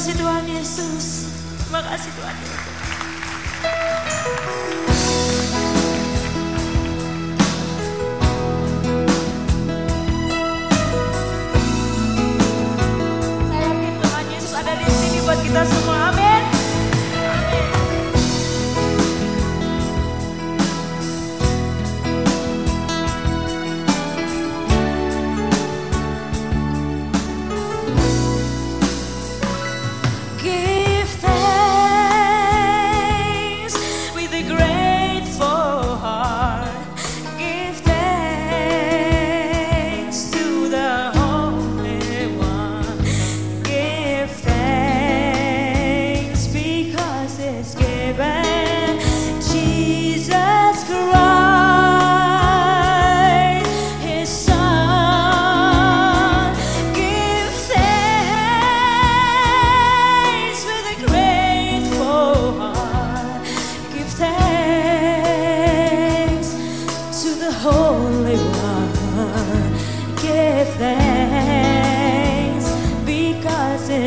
kasih Tuhan Yesus. Terima kasih Tuhan Yesus.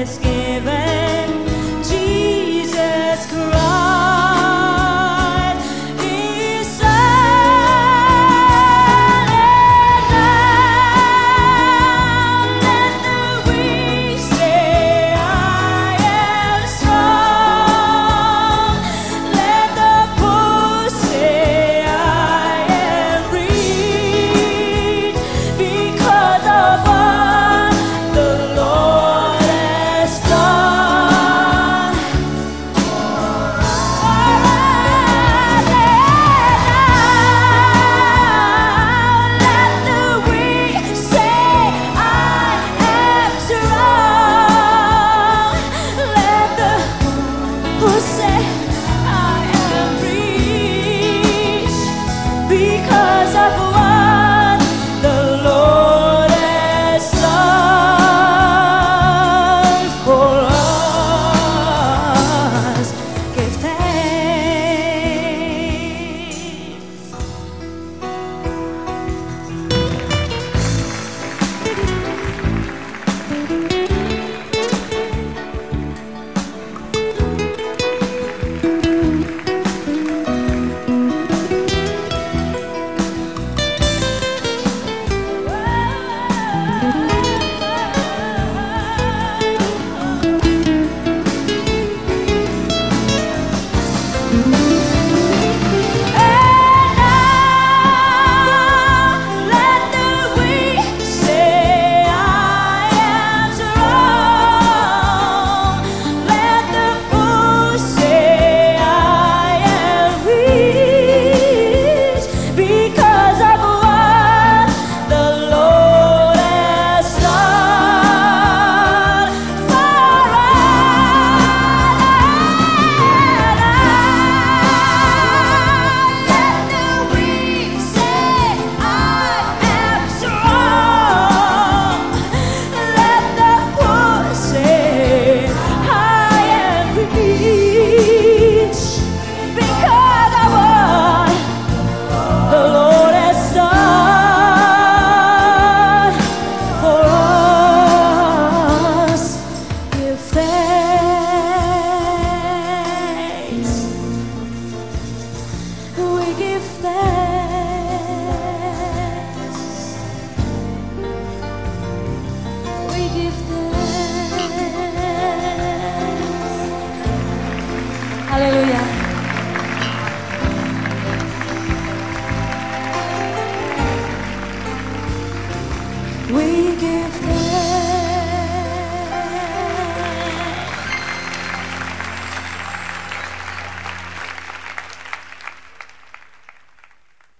misgiving. We give